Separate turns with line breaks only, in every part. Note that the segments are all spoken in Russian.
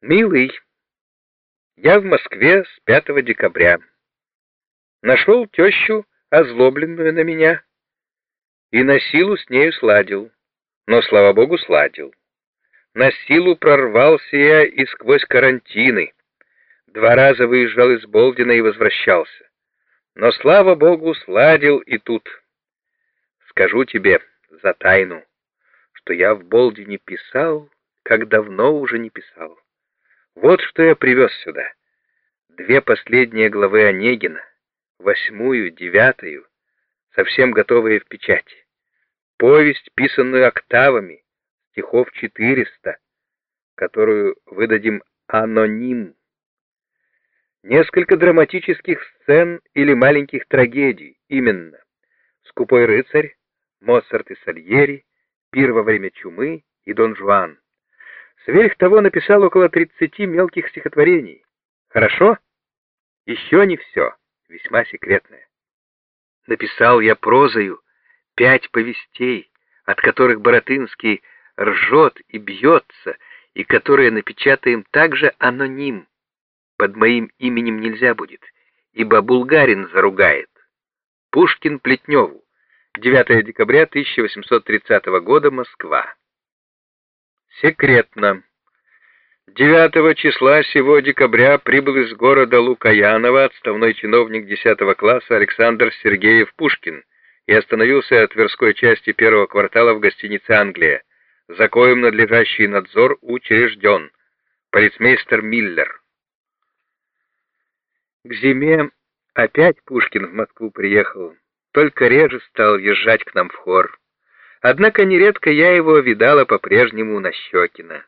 Милый, я в Москве с 5 декабря. Нашел тещу, озлобленную на меня, и на силу с нею сладил, но, слава богу, сладил. На силу прорвался я и сквозь карантины. Два раза выезжал из Болдина и возвращался. Но, слава богу, сладил и тут. Скажу тебе за тайну, что я в Болдине писал, как давно уже не писал. Вот что я привез сюда. Две последние главы Онегина, восьмую, девятую, совсем готовые в печати. Повесть, писанную октавами, стихов 400, которую выдадим аноним. Несколько драматических сцен или маленьких трагедий, именно «Скупой рыцарь», «Моцарт и Сальери», «Пир во время чумы» и «Дон Жуан». Сверх того написал около 30 мелких стихотворений. Хорошо? Еще не все, весьма секретное. Написал я прозою пять повестей, от которых Боротынский ржет и бьется, и которые напечатаем также аноним. Под моим именем нельзя будет, ибо булгарин заругает. Пушкин Плетневу. 9 декабря 1830 года, Москва. Секретно. 9 числа сего декабря прибыл из города Лукаянова отставной чиновник 10 класса Александр Сергеев Пушкин и остановился от Тверской части первого квартала в гостинице «Англия». За коем надлежащий надзор учрежден. Полицмейстер Миллер. К зиме опять Пушкин в Москву приехал, только реже стал езжать к нам в хор. Однако нередко я его видала по-прежнему на Щекина.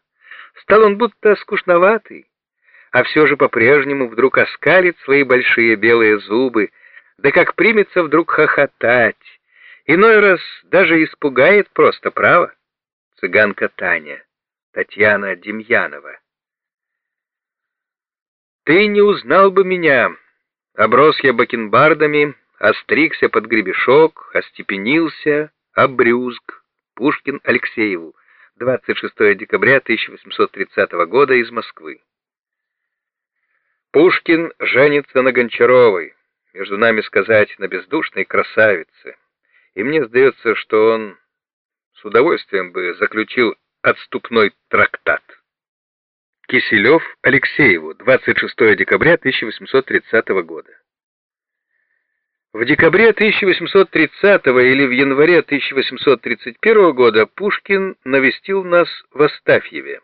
Стал он будто скучноватый, а все же по-прежнему вдруг оскалит свои большие белые зубы, да как примется вдруг хохотать. Иной раз даже испугает просто, право. Цыганка Таня, Татьяна Демьянова. Ты не узнал бы меня. Оброс я бакенбардами, остригся под гребешок, остепенился, обрюзг. Пушкин Алексееву. 26 декабря 1830 года из Москвы. Пушкин женится на Гончаровой, между нами сказать, на бездушной красавице. И мне сдается, что он с удовольствием бы заключил отступной трактат. Киселев Алексееву, 26 декабря 1830 года. В декабре 1830 или в январе 1831 года Пушкин навестил нас в Астафьеве.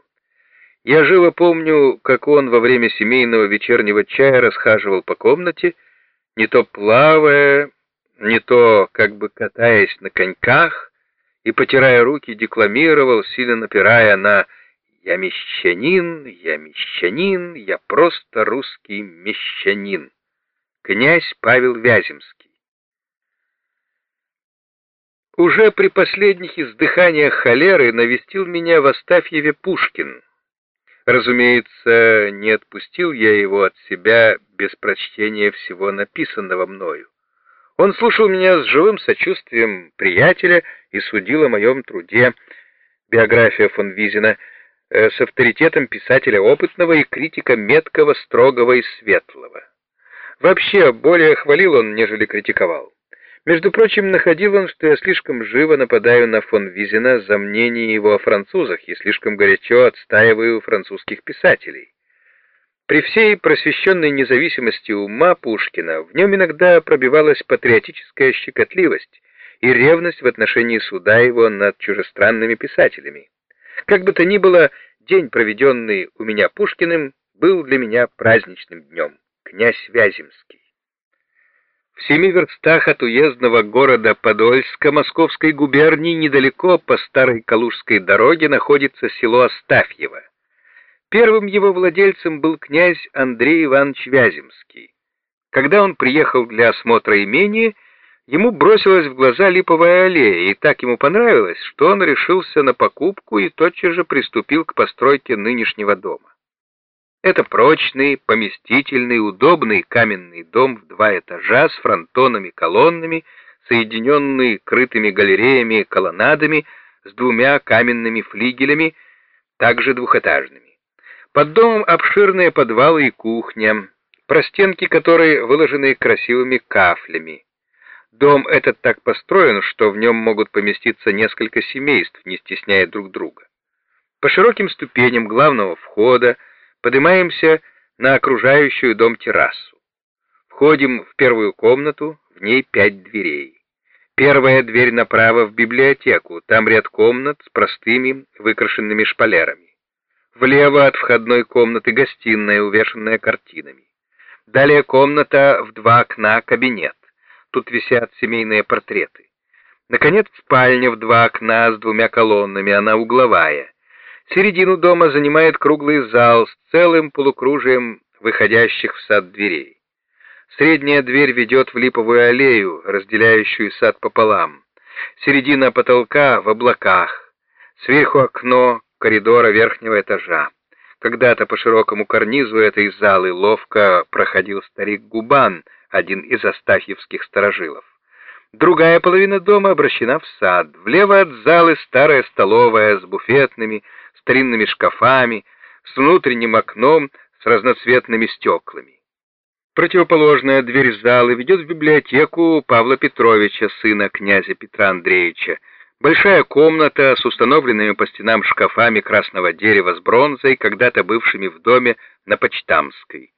Я живо помню, как он во время семейного вечернего чая расхаживал по комнате, не то плавая, не то как бы катаясь на коньках, и, потирая руки, декламировал, сильно напирая на «Я мещанин, я мещанин, я просто русский мещанин» князь Павел Вяземский. Уже при последних издыханиях холеры навестил меня в Астафьеве Пушкин. Разумеется, не отпустил я его от себя без прочтения всего написанного мною. Он слушал меня с живым сочувствием приятеля и судил о моем труде. Биография фон Визина э, с авторитетом писателя опытного и критика меткого, строгого и светлого. Вообще, более хвалил он, нежели критиковал. Между прочим, находил он, что я слишком живо нападаю на фон Визина за мнение его о французах и слишком горячо отстаиваю французских писателей. При всей просвещенной независимости ума Пушкина в нем иногда пробивалась патриотическая щекотливость и ревность в отношении суда его над чужестранными писателями. Как бы то ни было, день, проведенный у меня Пушкиным, был для меня праздничным днем князь Вяземский. В семи верстах от уездного города Подольска Московской губернии недалеко по старой Калужской дороге находится село Астафьево. Первым его владельцем был князь Андрей Иванович Вяземский. Когда он приехал для осмотра имения, ему бросилась в глаза липовая аллея, и так ему понравилось, что он решился на покупку и тотчас же приступил к постройке нынешнего дома. Это прочный, поместительный, удобный каменный дом в два этажа с фронтонами-колоннами, соединенный крытыми галереями-колоннадами с двумя каменными флигелями, также двухэтажными. Под домом обширные подвалы и кухня, простенки которой выложены красивыми кафлями. Дом этот так построен, что в нем могут поместиться несколько семейств, не стесняя друг друга. По широким ступеням главного входа поднимаемся на окружающую дом террасу. Входим в первую комнату, в ней пять дверей. Первая дверь направо в библиотеку, там ряд комнат с простыми выкрашенными шпалерами. Влево от входной комнаты гостиная, увешанная картинами. Далее комната в два окна, кабинет. Тут висят семейные портреты. Наконец, спальня в два окна с двумя колоннами, она угловая. Середину дома занимает круглый зал с целым полукружием выходящих в сад дверей. Средняя дверь ведет в липовую аллею, разделяющую сад пополам. Середина потолка в облаках. Сверху окно коридора верхнего этажа. Когда-то по широкому карнизу этой залы ловко проходил старик Губан, один из астафьевских сторожилов. Другая половина дома обращена в сад. Влево от залы старая столовая с буфетными, старинными шкафами, с внутренним окном с разноцветными стеклами. Противоположная дверь зала ведет в библиотеку Павла Петровича, сына князя Петра Андреевича, Большая комната с установленными по стенам шкафами красного дерева с бронзой, когда-то бывшими в доме на Почтамской.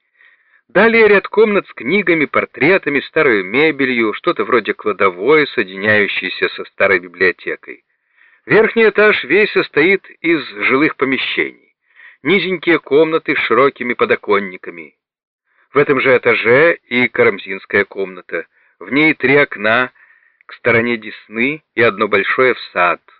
Далее ряд комнат с книгами, портретами, старой мебелью, что-то вроде кладовой, соединяющейся со старой библиотекой. Верхний этаж весь состоит из жилых помещений. Низенькие комнаты с широкими подоконниками. В этом же этаже и карамзинская комната. В ней три окна, к стороне Десны и одно большое в сад —